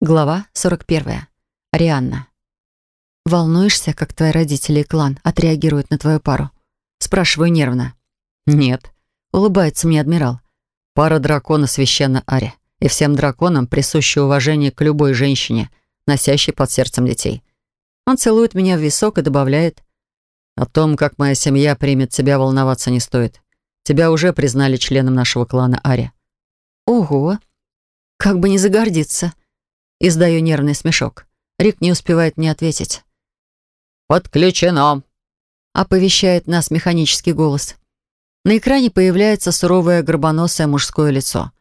Глава 41. Арианна. «Волнуешься, как твои родители и клан отреагируют на твою пару?» Спрашиваю нервно. «Нет», — улыбается мне адмирал. «Пара дракона священна Аре, и всем драконам присуще уважение к любой женщине, носящей под сердцем детей». Он целует меня в висок и добавляет. «О том, как моя семья примет тебя, волноваться не стоит. Тебя уже признали членом нашего клана Ари». «Ого! Как бы не загордиться!» Издаю нервный смешок. Рик не успевает мне ответить. «Подключено!» Оповещает нас механический голос. На экране появляется суровое горбоносое мужское лицо.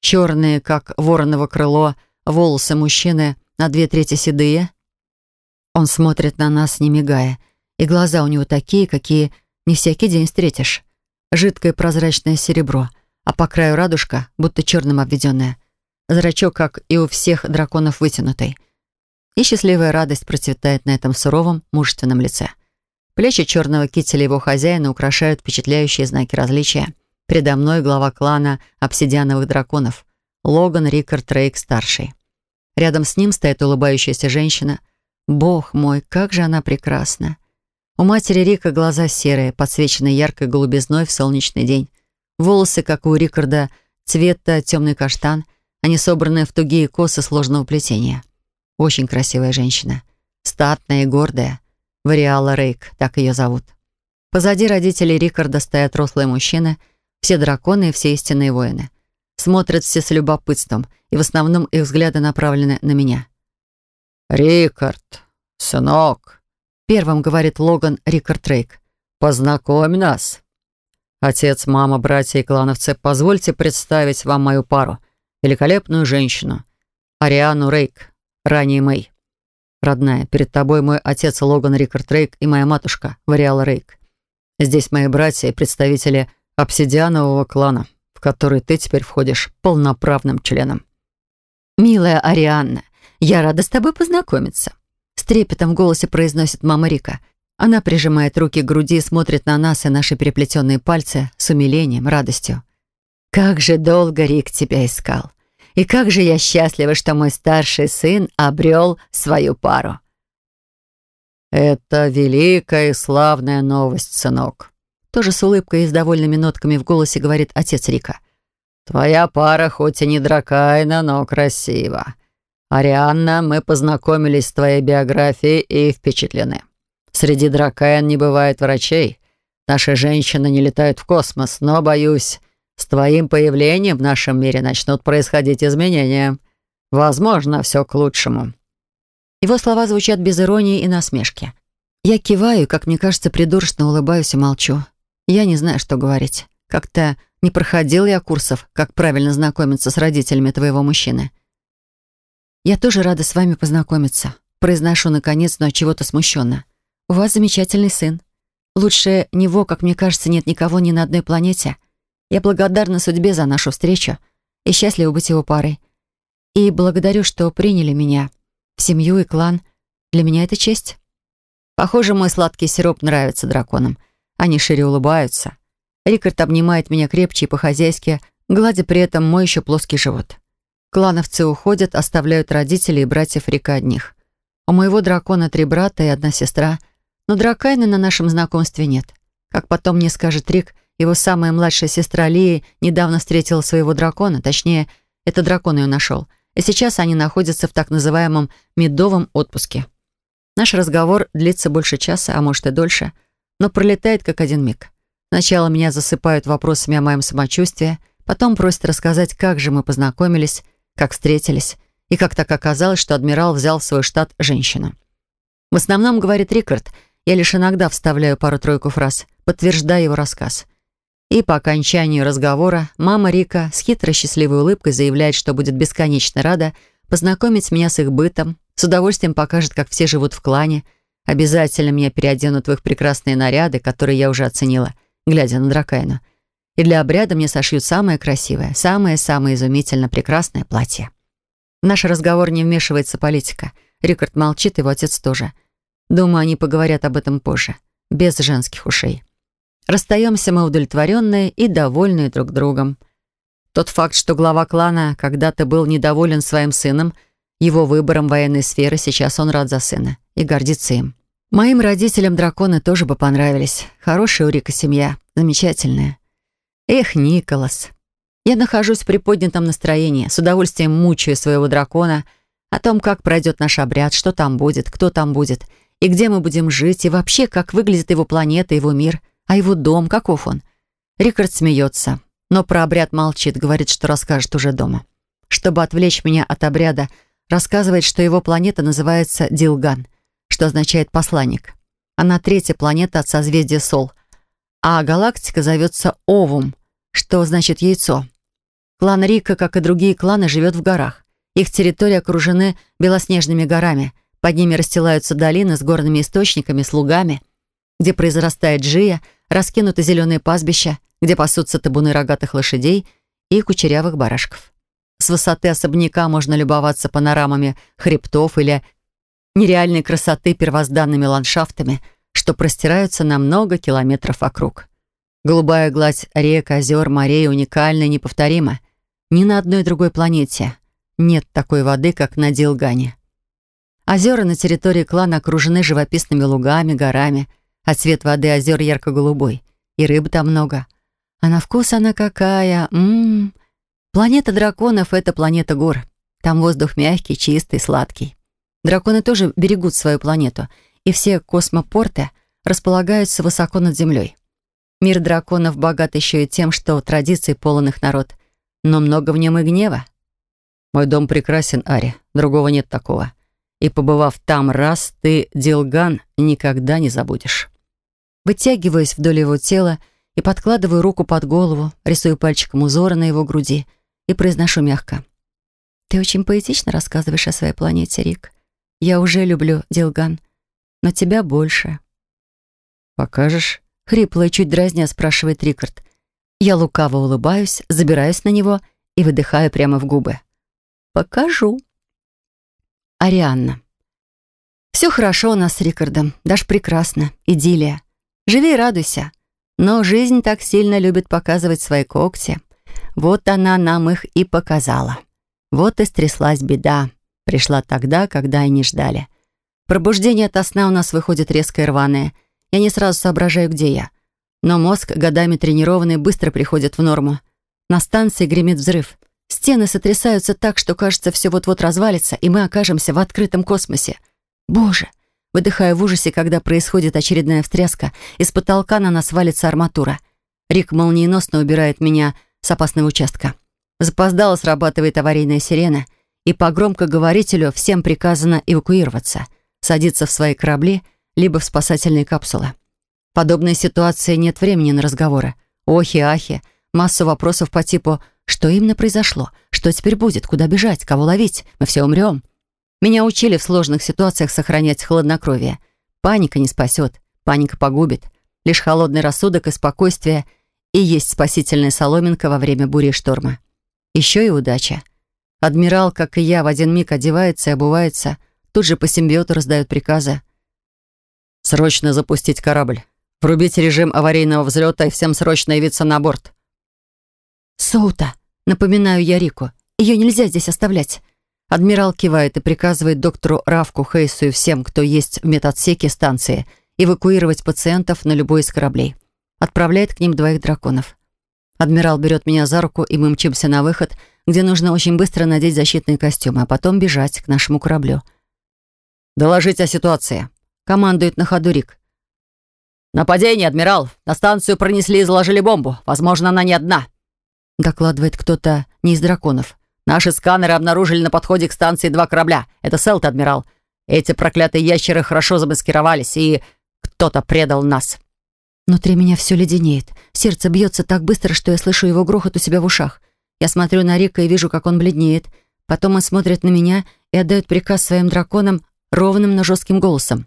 Черные, как вороново крыло, волосы мужчины на две трети седые. Он смотрит на нас, не мигая, и глаза у него такие, какие не всякий день встретишь. Жидкое прозрачное серебро, а по краю радужка, будто черным обведенная. Зрачок, как и у всех драконов, вытянутый. И счастливая радость процветает на этом суровом, мужественном лице. Плечи черного кителя его хозяина украшают впечатляющие знаки различия. Предо мной глава клана обсидиановых драконов. Логан Рикард Рейк-старший. Рядом с ним стоит улыбающаяся женщина. Бог мой, как же она прекрасна. У матери Рика глаза серые, подсвеченные яркой голубизной в солнечный день. Волосы, как у Рикарда, цвета темный каштан — они собраны в тугие косы сложного плетения. Очень красивая женщина. Статная и гордая. Вариала Рейк, так ее зовут. Позади родителей Рикарда стоят рослые мужчины, все драконы и все истинные воины. Смотрят все с любопытством, и в основном их взгляды направлены на меня. «Рикард, сынок», — первым говорит Логан Рикард Рейк. «Познакомь нас». «Отец, мама, братья и клановцы, позвольте представить вам мою пару великолепную женщину, Ариану Рейк, ранее Мэй. Родная, перед тобой мой отец Логан Рикард Рейк и моя матушка Вариала Рейк. Здесь мои братья и представители обсидианового клана, в который ты теперь входишь полноправным членом. «Милая Арианна, я рада с тобой познакомиться», с трепетом в голосе произносит мама Рика. Она прижимает руки к груди и смотрит на нас и наши переплетенные пальцы с умилением, радостью. «Как же долго Рик тебя искал! И как же я счастлива, что мой старший сын обрел свою пару. «Это великая и славная новость, сынок», тоже с улыбкой и с довольными нотками в голосе говорит отец Рика. «Твоя пара хоть и не дракайна, но красива. Арианна, мы познакомились с твоей биографией и впечатлены. Среди дракайн не бывает врачей. Наши женщины не летают в космос, но, боюсь, с твоим появлением в нашем мире начнут происходить изменения. Возможно, все к лучшему». Его слова звучат без иронии и насмешки. Я киваю, как мне кажется, придурочно улыбаюсь и молчу. Я не знаю, что говорить. Как-то не проходил я курсов, как правильно знакомиться с родителями твоего мужчины. Я тоже рада с вами познакомиться. Произношу, наконец, но от чего-то смущенно. У вас замечательный сын. Лучше него, как мне кажется, нет никого ни на одной планете. Я благодарна судьбе за нашу встречу и счастлива быть его парой. И благодарю, что приняли меня в семью и клан. Для меня это честь. Похоже, мой сладкий сироп нравится драконам. Они шире улыбаются. Рикард обнимает меня крепче и по-хозяйски, гладя при этом мой еще плоский живот. Клановцы уходят, оставляют родителей и братьев Рика одних. У моего дракона три брата и одна сестра, но дракайна на нашем знакомстве нет. Как потом мне скажет Рик, его самая младшая сестра Лия недавно встретила своего дракона, точнее, это дракон ее нашел. И сейчас они находятся в так называемом медовом отпуске. Наш разговор длится больше часа, а может и дольше, но пролетает как один миг. Сначала меня засыпают вопросами о моем самочувствии, потом просят рассказать, как же мы познакомились, как встретились, и как так оказалось, что адмирал взял в свой штат женщину. В основном, говорит Рикард, я лишь иногда вставляю пару-тройку фраз, подтверждая его рассказ — и по окончанию разговора мама Рика с хитрой счастливой улыбкой заявляет, что будет бесконечно рада познакомить меня с их бытом, с удовольствием покажет, как все живут в клане, обязательно меня переоденут в их прекрасные наряды, которые я уже оценила, глядя на Дракайна. И для обряда мне сошьют самое красивое, самое-самое изумительно прекрасное платье. В наш разговор не вмешивается политика. Рикард молчит, его отец тоже. Думаю, они поговорят об этом позже, без женских ушей. Расстаемся мы удовлетворенные и довольные друг другом. Тот факт, что глава клана когда-то был недоволен своим сыном, Его выбором военной сферы сейчас он рад за сына и гордится им. Моим родителям драконы тоже бы понравились. Хорошая у Рика семья, замечательная. Эх, Николас. Я нахожусь в приподнятом настроении, с удовольствием мучаю своего дракона о том, как пройдет наш обряд, что там будет, кто там будет, и где мы будем жить, и вообще, как выглядит его планета, его мир, а его дом, каков он. Рикард смеется, но про обряд молчит, говорит, что расскажет уже дома. Чтобы отвлечь меня от обряда, рассказывает, что его планета называется Дилган, что означает «посланник». Она третья планета от созвездия Сол, а галактика зовется Овум, что значит «яйцо». Клан Рика, как и другие кланы, живет в горах. Их территории окружены белоснежными горами. Под ними расстилаются долины с горными источниками, слугами, где произрастает джия, раскинуты зеленые пастбища, где пасутся табуны рогатых лошадей и кучерявых барашков. С высоты особняка можно любоваться панорамами хребтов или нереальной красоты первозданными ландшафтами, что простираются на много километров вокруг. Голубая гладь рек, озер, морей уникальна и неповторима. Ни на одной другой планете нет такой воды, как на Дилгане. Озера на территории клана окружены живописными лугами, горами, а цвет воды озер ярко-голубой. И рыбы там много. А на вкус она какая! Ммм! Планета драконов — это планета гор. Там воздух мягкий, чистый, сладкий. Драконы тоже берегут свою планету, и все космопорты располагаются высоко над землей. Мир драконов богат еще и тем, что традиций полон их народ, но много в нем и гнева. Мой дом прекрасен, Ари, другого нет такого. И побывав там раз, ты, Дилган, никогда не забудешь. Вытягиваюсь вдоль его тела и подкладываю руку под голову, рисую пальчиком узоры на его груди — и произношу мягко. «Ты очень поэтично рассказываешь о своей планете, Рик. Я уже люблю Дилган, но тебя больше». «Покажешь?» — хрипло и чуть дразня спрашивает Рикард. Я лукаво улыбаюсь, забираюсь на него и выдыхаю прямо в губы. «Покажу». Арианна. «Все хорошо у нас с Рикардом, даже прекрасно, идиллия. Живи и радуйся. Но жизнь так сильно любит показывать свои когти. Вот она нам их и показала. Вот и стряслась беда. Пришла тогда, когда и не ждали. Пробуждение от сна у нас выходит резкое и рваное. Я не сразу соображаю, где я. Но мозг, годами тренированный, быстро приходит в норму. На станции гремит взрыв. Стены сотрясаются так, что, кажется, все вот-вот развалится, и мы окажемся в открытом космосе. Боже! Выдыхаю в ужасе, когда происходит очередная встряска. Из потолка на нас валится арматура. Рик молниеносно убирает меня с опасного участка. Запоздало срабатывает аварийная сирена, и по громкоговорителю всем приказано эвакуироваться, садиться в свои корабли, либо в спасательные капсулы. Подобной ситуации нет времени на разговоры. Охи-ахи, массу вопросов по типу «Что именно произошло? Что теперь будет? Куда бежать? Кого ловить? Мы все умрем». Меня учили в сложных ситуациях сохранять хладнокровие. Паника не спасет, паника погубит. Лишь холодный рассудок и спокойствие и есть спасительная соломинка во время бури и шторма. Еще и удача. Адмирал, как и я, в один миг одевается и обувается, тут же по симбиоту раздают приказы. «Срочно запустить корабль. Врубить режим аварийного взлета и всем срочно явиться на борт». «Соута!» — напоминаю я Рику. «Ее нельзя здесь оставлять». Адмирал кивает и приказывает доктору Равку, Хейсу и всем, кто есть в медотсеке станции, эвакуировать пациентов на любой из кораблей отправляет к ним двоих драконов. Адмирал берет меня за руку, и мы мчимся на выход, где нужно очень быстро надеть защитные костюмы, а потом бежать к нашему кораблю. «Доложить о ситуации», — командует на ходу Рик. «Нападение, адмирал! На станцию пронесли и заложили бомбу. Возможно, она не одна», — докладывает кто-то не из драконов. «Наши сканеры обнаружили на подходе к станции два корабля. Это Селт, адмирал. Эти проклятые ящеры хорошо замаскировались, и кто-то предал нас». Внутри меня все леденеет. Сердце бьется так быстро, что я слышу его грохот у себя в ушах. Я смотрю на Рика и вижу, как он бледнеет. Потом он смотрит на меня и отдает приказ своим драконам ровным, но жестким голосом.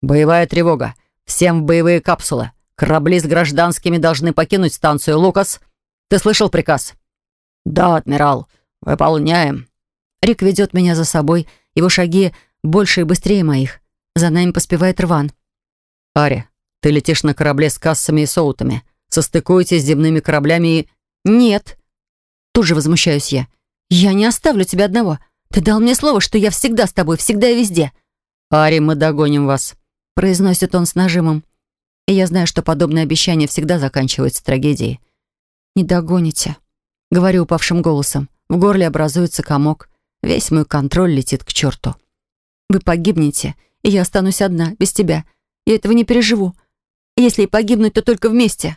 «Боевая тревога. Всем в боевые капсулы. Корабли с гражданскими должны покинуть станцию. Лукас, ты слышал приказ?» «Да, адмирал. Выполняем». Рик ведет меня за собой. Его шаги больше и быстрее моих. За нами поспевает Рван. «Ари, ты летишь на корабле с кассами и соутами. Состыкуетесь с земными кораблями и... Нет. Тут же возмущаюсь я. Я не оставлю тебя одного. Ты дал мне слово, что я всегда с тобой, всегда и везде». «Ари, мы догоним вас», — произносит он с нажимом. И я знаю, что подобное обещание всегда заканчивается трагедией. «Не догоните», — говорю упавшим голосом. В горле образуется комок. Весь мой контроль летит к черту. «Вы погибнете, и я останусь одна, без тебя. Я этого не переживу. Если и погибнуть, то только вместе».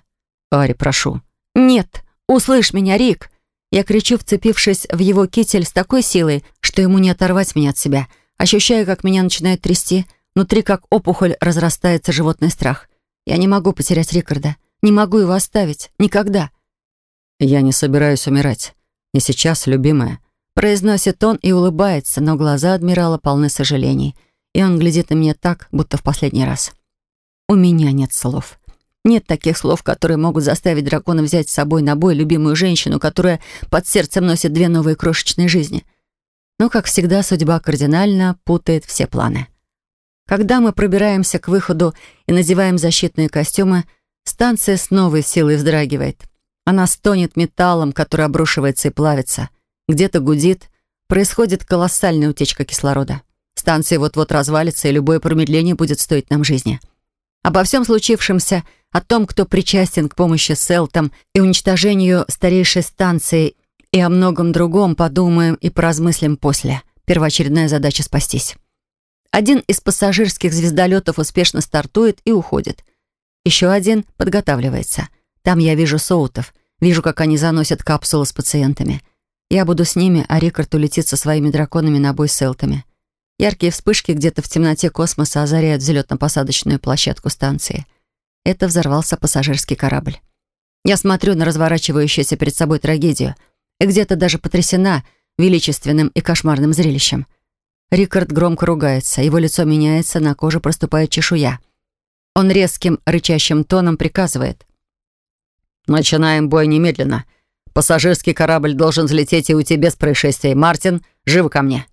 «Ари, прошу». «Нет, услышь меня, Рик!» Я кричу, вцепившись в его китель с такой силой, что ему не оторвать меня от себя. Ощущаю, как меня начинает трясти. Внутри, как опухоль, разрастается животный страх. Я не могу потерять Рикарда. Не могу его оставить. Никогда. «Я не собираюсь умирать. Не сейчас, любимая», — произносит он и улыбается, но глаза адмирала полны сожалений. И он глядит на меня так, будто в последний раз. У меня нет слов. Нет таких слов, которые могут заставить дракона взять с собой на бой любимую женщину, которая под сердцем носит две новые крошечные жизни. Но, как всегда, судьба кардинально путает все планы. Когда мы пробираемся к выходу и надеваем защитные костюмы, станция с новой силой вздрагивает. Она стонет металлом, который обрушивается и плавится. Где-то гудит. Происходит колоссальная утечка кислорода. Станция вот-вот развалится, и любое промедление будет стоить нам жизни. Обо всем случившемся, о том, кто причастен к помощи Селтам и уничтожению старейшей станции, и о многом другом подумаем и поразмыслим после. Первоочередная задача — спастись. Один из пассажирских звездолетов успешно стартует и уходит. Еще один подготавливается. Там я вижу соутов, вижу, как они заносят капсулы с пациентами. Я буду с ними, а Рикард улетит со своими драконами на бой с селтами. Яркие вспышки где-то в темноте космоса озаряют взлетно-посадочную площадку станции. Это взорвался пассажирский корабль. Я смотрю на разворачивающуюся перед собой трагедию и где-то даже потрясена величественным и кошмарным зрелищем. Рикард громко ругается, его лицо меняется, на коже проступает чешуя. Он резким, рычащим тоном приказывает. «Начинаем бой немедленно. Пассажирский корабль должен взлететь и уйти без происшествий. Мартин, живо ко мне!»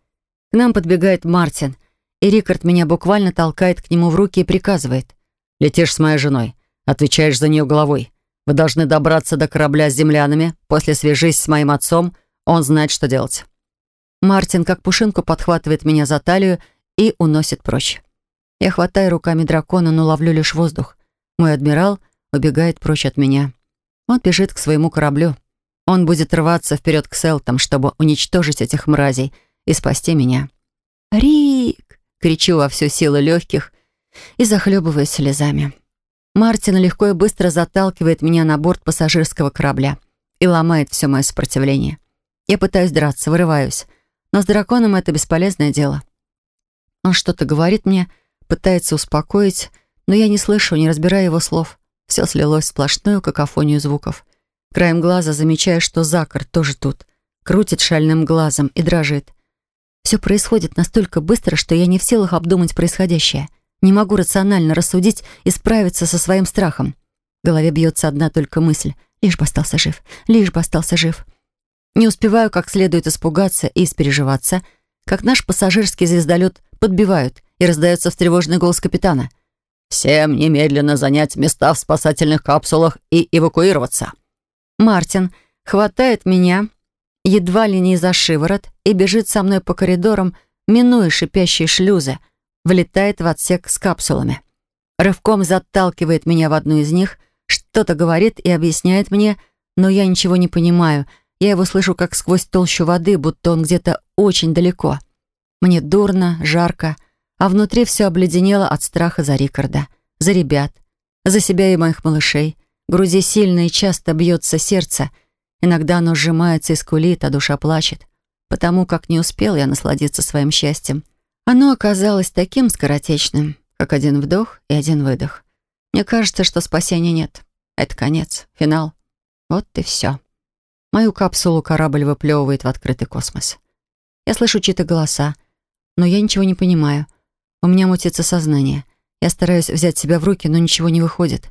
К нам подбегает Мартин, и Рикард меня буквально толкает к нему в руки и приказывает. «Летишь с моей женой. Отвечаешь за нее головой. Вы должны добраться до корабля с землянами. После свяжись с моим отцом. Он знает, что делать». Мартин, как пушинку, подхватывает меня за талию и уносит прочь. Я хватаю руками дракона, но ловлю лишь воздух. Мой адмирал убегает прочь от меня. Он бежит к своему кораблю. Он будет рваться вперед к Селтам, чтобы уничтожить этих мразей и спасти меня. «Рик!» — кричу во всю силу легких и захлебываюсь слезами. Мартин легко и быстро заталкивает меня на борт пассажирского корабля и ломает все мое сопротивление. Я пытаюсь драться, вырываюсь. Но с драконом это бесполезное дело. Он что-то говорит мне, пытается успокоить, но я не слышу, не разбирая его слов. Все слилось в сплошную какофонию звуков. Краем глаза замечаю, что Закар тоже тут. Крутит шальным глазом и дрожит. Все происходит настолько быстро, что я не в силах обдумать происходящее. Не могу рационально рассудить и справиться со своим страхом. В голове бьется одна только мысль. Лишь бы остался жив. Лишь бы остался жив. Не успеваю как следует испугаться и испереживаться, как наш пассажирский звездолет подбивают, и раздается встревоженный голос капитана. «Всем немедленно занять места в спасательных капсулах и эвакуироваться». Мартин хватает меня, едва ли не за шиворот, и бежит со мной по коридорам, минуя шипящие шлюзы, влетает в отсек с капсулами. Рывком заталкивает меня в одну из них, что-то говорит и объясняет мне, но я ничего не понимаю — я его слышу как сквозь толщу воды, будто он где-то очень далеко. Мне дурно, жарко, а внутри все обледенело от страха за Рикарда, за ребят, за себя и моих малышей. В груди сильно и часто бьется сердце. Иногда оно сжимается и скулит, а душа плачет. Потому как не успел я насладиться своим счастьем. Оно оказалось таким скоротечным, как один вдох и один выдох. Мне кажется, что спасения нет. Это конец, финал. Вот и все. Мою капсулу корабль выплевывает в открытый космос. Я слышу чьи-то голоса, но я ничего не понимаю. У меня мутится сознание. Я стараюсь взять себя в руки, но ничего не выходит.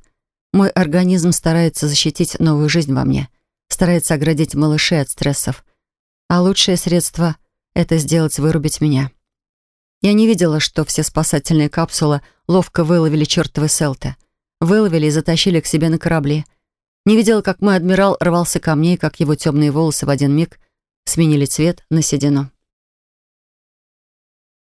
Мой организм старается защитить новую жизнь во мне, старается оградить малышей от стрессов. А лучшее средство — это сделать вырубить меня. Я не видела, что все спасательные капсулы ловко выловили чертовы селты. Выловили и затащили к себе на корабли — не видела, как мой адмирал рвался ко мне, и как его темные волосы в один миг сменили цвет на седину.